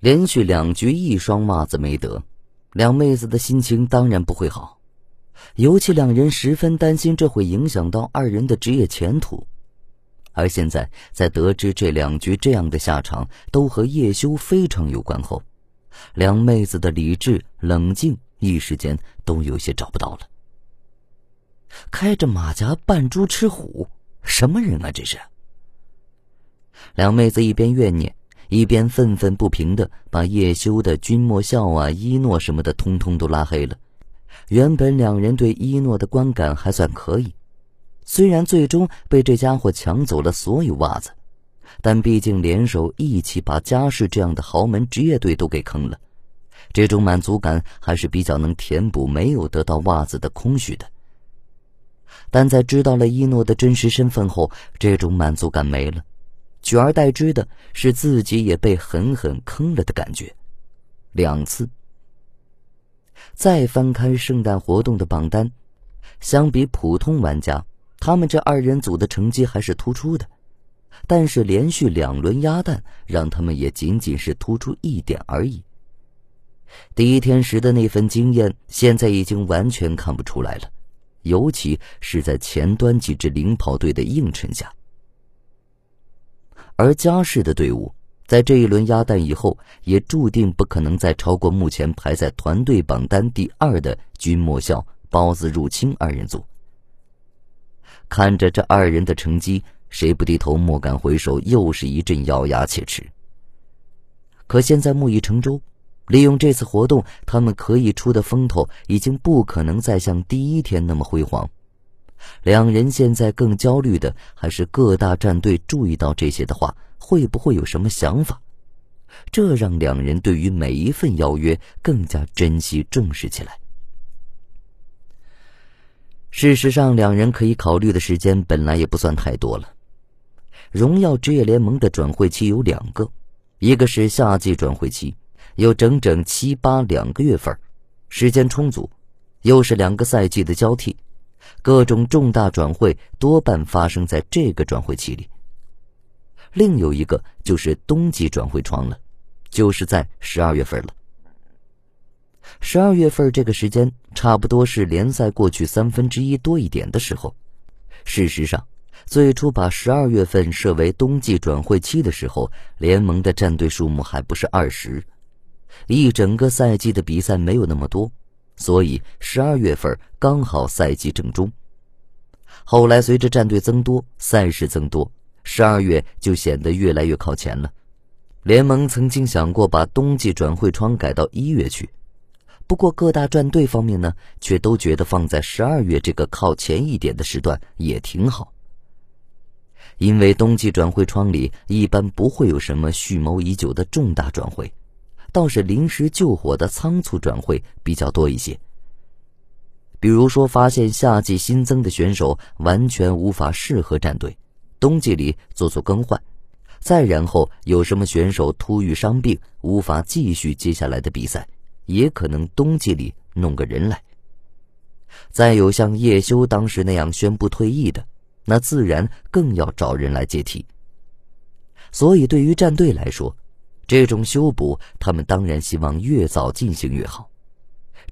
连续两局一双袜子没得，两妹子的心情当然不会好，尤其两人十分担心这会影响到二人的职业前途。而现在，在得知这两局这样的下场都和叶修非常有关后，两妹子的理智冷静一时间都有些找不到了。开着马甲扮猪吃虎，什么人啊这是？两妹子一边怨念，一边愤愤不平的把叶修的君莫笑啊、一诺什么的通通都拉黑了。原本两人对一诺的观感还算可以。虽然最终被这家伙抢走了所有袜子，但毕竟联手一起把家世这样的豪门职业队都给坑了，这种满足感还是比较能填补没有得到袜子的空虚的。但在知道了一诺的真实身份后，这种满足感没了，取而代之的是自己也被狠狠坑了的感觉。两次。再翻开圣诞活动的榜单，相比普通玩家。他们这二人组的成绩还是突出的，但是连续两轮鸭蛋让他们也仅仅是突出一点而已。第一天时的那份经验，现在已经完全看不出来了，尤其是在前端几支领跑队的映衬下。而嘉世的队伍在这一轮鸭蛋以后，也注定不可能再超过目前排在团队榜单第二的君莫笑、包子入侵二人组。看着这二人的成绩，谁不低头，莫敢回首，又是一阵咬牙切齿。可现在木已成舟，利用这次活动，他们可以出的风头已经不可能再像第一天那么辉煌。两人现在更焦虑的，还是各大战队注意到这些的话，会不会有什么想法？这让两人对于每一份邀约更加珍惜重视起来。事实上，两人可以考虑的时间本来也不算太多了。荣耀职业联盟的转会期有两个，一个是夏季转会期，有整整七八两个月份，时间充足；又是两个赛季的交替，各种重大转会多半发生在这个转会期里。另有一个就是冬季转会窗了，就是在十二月份了。十二月份这个时间，差不多是联赛过去三分之一多一点的时候。事实上，最初把十二月份设为冬季转会期的时候，联盟的战队数目还不是二十，一整个赛季的比赛没有那么多，所以十二月份刚好赛季正中。后来随着战队增多，赛事增多，十二月就显得越来越靠前了。联盟曾经想过把冬季转会窗改到一月去。不过各大战队方面呢，却都觉得放在十二月这个靠前一点的时段也挺好。因为冬季转会窗里一般不会有什么蓄谋已久的重大转会，倒是临时救火的仓促转会比较多一些。比如说，发现夏季新增的选手完全无法适合战队，冬季里做做更换；再然后有什么选手突遇伤病，无法继续接下来的比赛。也可能冬季里弄个人来。再有像叶修当时那样宣布退役的，那自然更要找人来接替。所以对于战队来说，这种修补他们当然希望越早进行越好，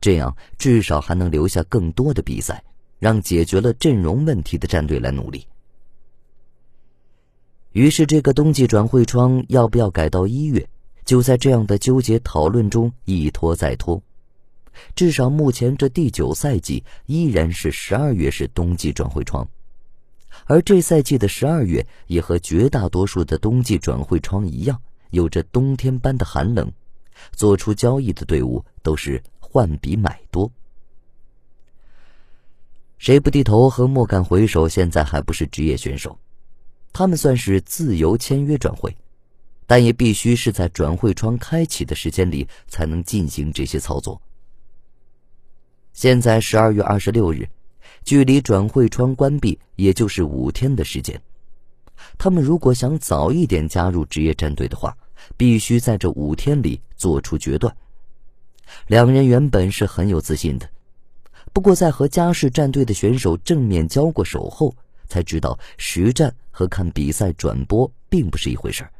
这样至少还能留下更多的比赛，让解决了阵容问题的战队来努力。于是这个冬季转会窗要不要改到一月？就在这样的纠结讨论中一拖再拖，至少目前这第九赛季依然是十二月是冬季转会窗，而这赛季的十二月也和绝大多数的冬季转会窗一样，有着冬天般的寒冷。做出交易的队伍都是换比买多，谁不低头和莫敢回首，现在还不是职业选手，他们算是自由签约转会。但也必须是在转会窗开启的时间里才能进行这些操作。现在十二月二十六日，距离转会窗关闭也就是五天的时间。他们如果想早一点加入职业战队的话，必须在这五天里做出决断。两人原本是很有自信的，不过在和嘉世战队的选手正面交过手后，才知道实战和看比赛转播并不是一回事儿。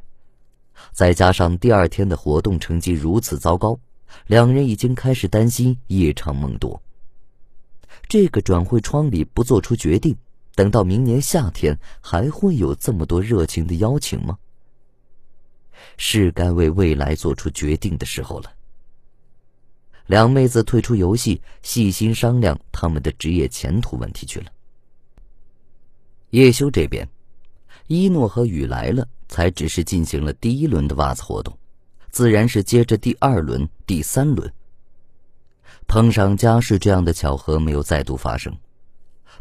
再加上第二天的活动成绩如此糟糕，两人已经开始担心夜长梦多。这个转会窗里不做出决定，等到明年夏天还会有这么多热情的邀请吗？是该为未来做出决定的时候了。两妹子退出游戏，细心商量他们的职业前途问题去了。叶修这边，一诺和雨来了，才只是进行了第一轮的袜子活动，自然是接着第二轮、第三轮。碰上家事这样的巧合没有再度发生，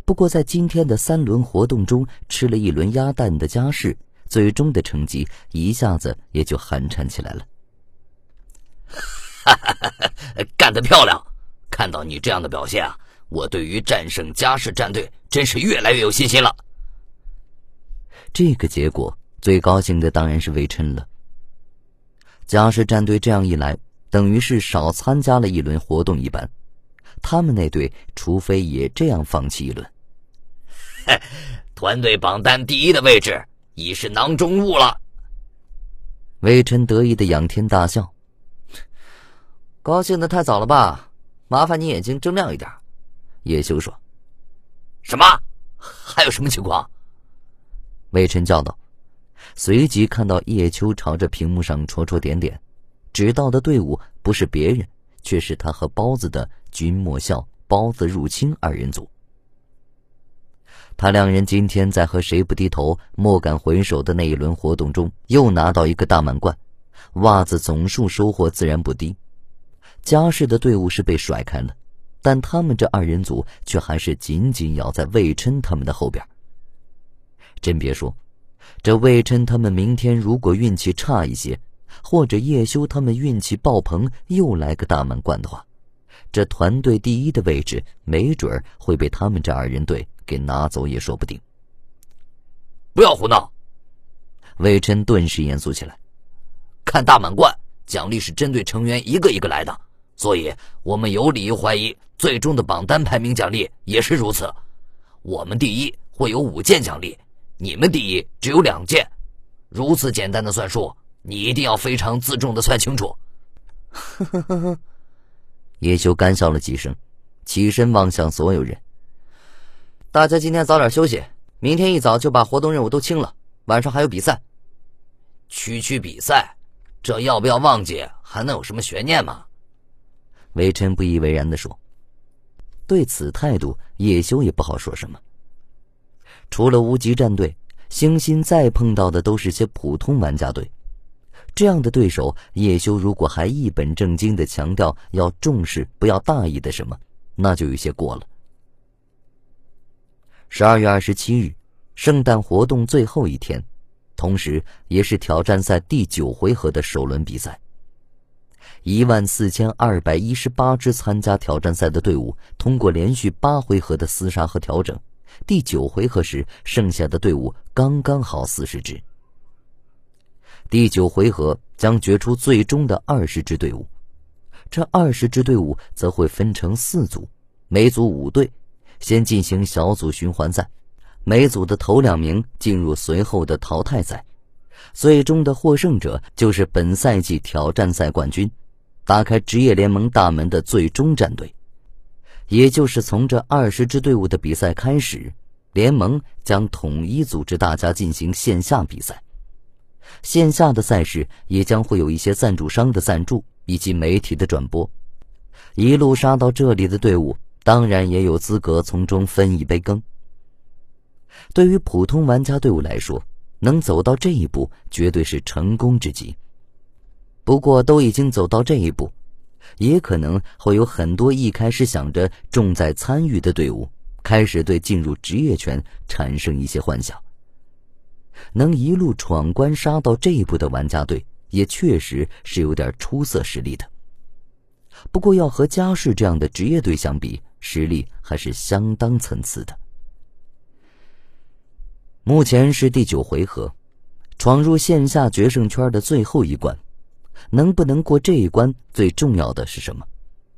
不过在今天的三轮活动中吃了一轮鸭蛋的家世，最终的成绩一下子也就寒颤起来了。干得漂亮！看到你这样的表现啊，我对于战胜家世战队真是越来越有信心了。这个结果最高兴的当然是魏琛了。家世战队这样一来。等于是少参加了一轮活动一般，他们那队除非也这样放弃一轮。团队榜单第一的位置已是囊中物了。魏琛得意的仰天大笑，高兴的太早了吧？麻烦你眼睛睁亮一点。叶修说：“什么？还有什么情况？”魏琛叫道，随即看到叶秋朝着屏幕上戳戳点点。指到的队伍不是别人，却是他和包子的君莫笑、包子入侵二人组。他两人今天在和谁不低头、莫敢回首的那一轮活动中，又拿到一个大满贯，袜子总数收获自然不低。嘉世的队伍是被甩开了，但他们这二人组却还是紧紧咬在魏琛他们的后边。真别说，这魏琛他们明天如果运气差一些。或者叶修他们运气爆棚，又来个大满贯的话，这团队第一的位置没准会被他们这二人队给拿走也说不定。不要胡闹！魏琛顿时严肃起来。看大满贯奖励是针对成员一个一个来的，所以我们有理由怀疑最终的榜单排名奖励也是如此。我们第一会有五件奖励，你们第一只有两件，如此简单的算术。你一定要非常自重的算清楚。呵呵呵呵，叶修干笑了几声，起身望向所有人：“大家今天早点休息，明天一早就把活动任务都清了。晚上还有比赛，区区比赛，这要不要忘记？还能有什么悬念吗？”魏琛不以为然的说。对此态度，叶修也不好说什么。除了无极战队，星星再碰到的都是些普通玩家队。这样的对手，叶修如果还一本正经的强调要重视、不要大意的什么，那就有些过了。十二月二十七日，圣诞活动最后一天，同时也是挑战赛第九回合的首轮比赛。一万四千二百一十八支参加挑战赛的队伍，通过连续八回合的厮杀和调整，第九回合时剩下的队伍刚刚好四十支。第九回合将决出最终的二十支队伍，这二十支队伍则会分成四组，每组五队，先进行小组循环赛，每组的头两名进入随后的淘汰赛，最终的获胜者就是本赛季挑战赛冠军，打开职业联盟大门的最终战队。也就是从这二十支队伍的比赛开始，联盟将统一组织大家进行线下比赛。线下的赛事也将会有一些赞助商的赞助以及媒体的转播，一路杀到这里的队伍当然也有资格从中分一杯羹。对于普通玩家队伍来说，能走到这一步绝对是成功之极。不过都已经走到这一步，也可能会有很多一开始想着重在参与的队伍，开始对进入职业圈产生一些幻想。能一路闯关杀到这一步的玩家队，也确实是有点出色实力的。不过，要和嘉世这样的职业队相比，实力还是相当参差的。目前是第九回合，闯入线下决胜圈的最后一关，能不能过这一关，最重要的是什么？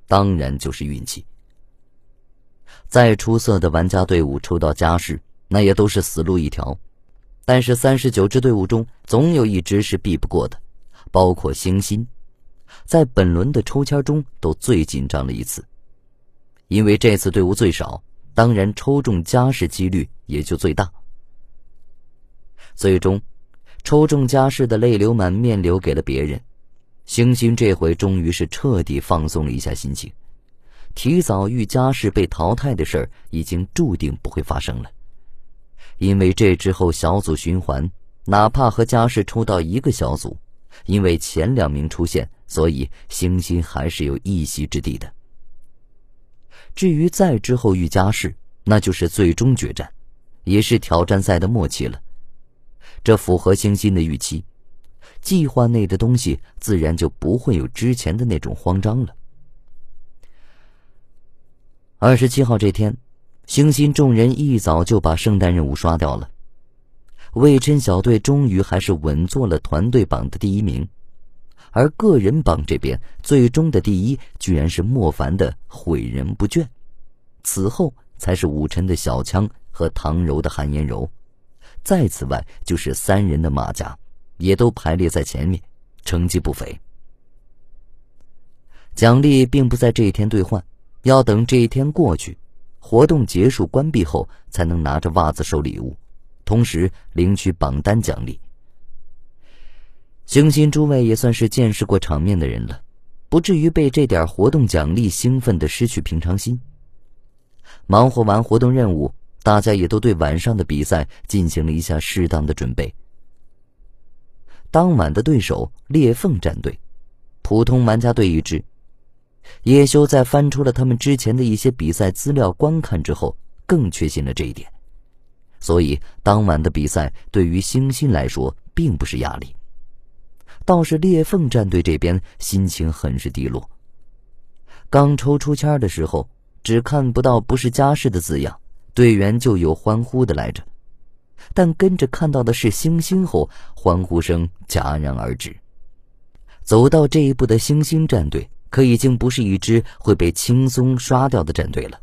当然就是运气。再出色的玩家队伍抽到嘉世，那也都是死路一条。但是三十九支队伍中，总有一支是避不过的，包括星星，在本轮的抽签中都最紧张了一次。因为这次队伍最少，当然抽中家世几率也就最大。最终，抽中家世的泪流满面，留给了别人。星星这回终于是彻底放松了一下心情，提早遇家世被淘汰的事儿已经注定不会发生了。因为这之后小组循环，哪怕和家世抽到一个小组，因为前两名出现，所以星星还是有一席之地的。至于再之后遇家事，那就是最终决战，也是挑战赛的末期了。这符合星星的预期。计划内的东西自然就不会有之前的那种慌张了。二十七号这天，星星众人一早就把圣诞任务刷掉了，魏琛小队终于还是稳坐了团队榜的第一名，而个人榜这边最终的第一居然是莫凡的毁人不倦，此后才是武晨的小枪和唐柔的韩延柔，再此外就是三人的马甲。也都排列在前面，成绩不菲。奖励并不在这一天兑换，要等这一天过去，活动结束关闭后，才能拿着袜子收礼物，同时领取榜单奖励。星星诸位也算是见识过场面的人了，不至于被这点活动奖励兴奋的失去平常心。忙活完活动任务，大家也都对晚上的比赛进行了一下适当的准备。当晚的对手裂缝战队，普通玩家队一支。叶修在翻出了他们之前的一些比赛资料观看之后，更确信了这一点。所以当晚的比赛对于星星来说并不是压力，倒是裂缝战队这边心情很是低落。刚抽出签的时候，只看不到不是家世的字样，队员就有欢呼的来着。但跟着看到的是星星后，欢呼声戛然而止。走到这一步的星星战队，可已经不是一支会被轻松刷掉的战队了。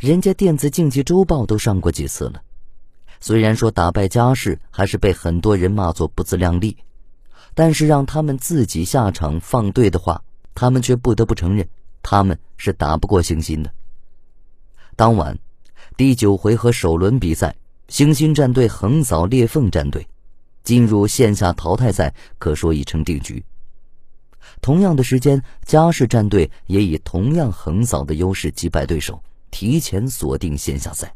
人家电子竞技周报都上过几次了，虽然说打败家世还是被很多人骂作不自量力，但是让他们自己下场放队的话，他们却不得不承认，他们是打不过星星的。当晚，第九回合首轮比赛。星星战队横扫裂缝战队，进入线下淘汰赛，可说已成定局。同样的时间，嘉世战队也以同样横扫的优势击败对手，提前锁定线下赛。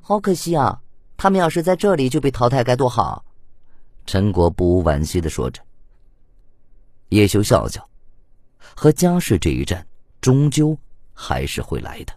好可惜啊！他们要是在这里就被淘汰，该多好！陈果不无惋惜的说着。叶修笑笑，和家世这一战，终究还是会来的。